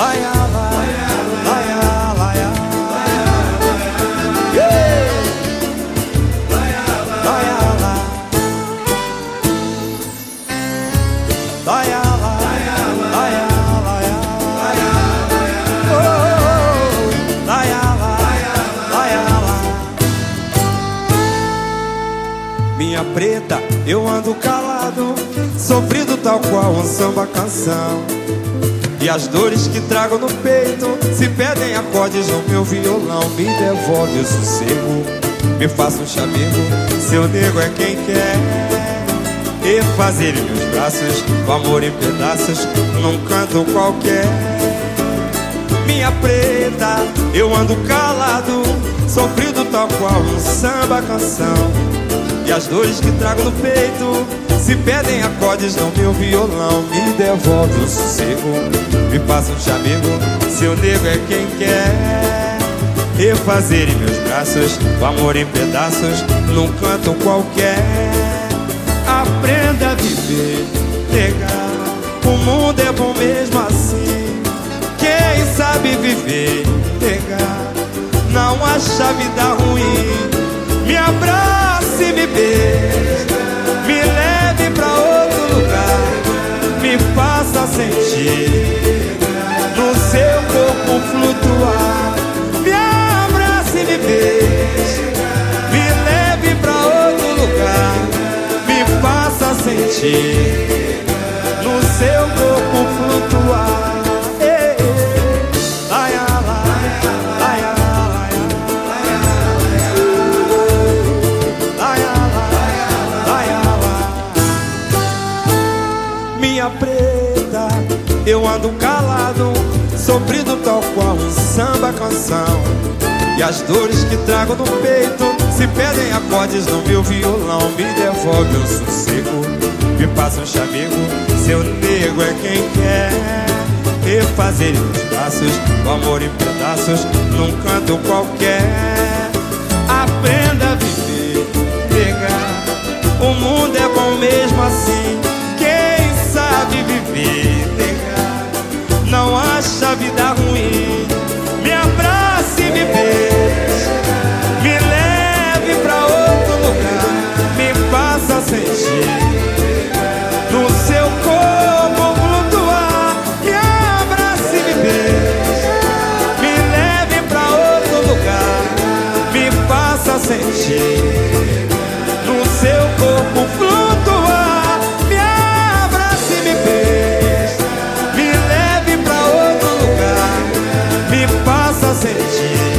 laia, laia, laia, laia. Laia, laia. Laia, laia, laia, laia. Laia, laia, laia, laia. Minha preta, eu ando calado, sofrido tal qual um samba canção. E as dores que trago no peito se pedem acordes no meu violão. Me devolve o sossego, me faça um chamego. Seu nego é quem quer. E fazer em meus braços o amor em pedaços num canto qualquer. Minha preta, eu ando calado, sofrido tal qual um samba canção. E as dores que trago no peito se pedem acordes no meu violão. Me devolve o sossego, me passa um chamego. Seu nego é quem quer refazer em meus braços o amor em pedaços num canto qualquer. Acha a vida ruim. Me abrace e me beije. Me leve pra outro lugar. Me faça sentir no seu corpo flutuar. Me abrace e me beije. Me leve pra outro lugar. Me faça sentir no seu corpo flutuar. Preta, eu ando calado, sofrido tal qual um samba canção. E as dores que trago no peito se pedem acordes no meu violão. Me devolve o sossego, me passa um chamego. Seu nego é quem quer refazer meus braços o amor em pedaços num canto qualquer. Sentir no seu corpo flutuar. Me abrace e me beije. Me leve pra outro lugar. Me faça sentir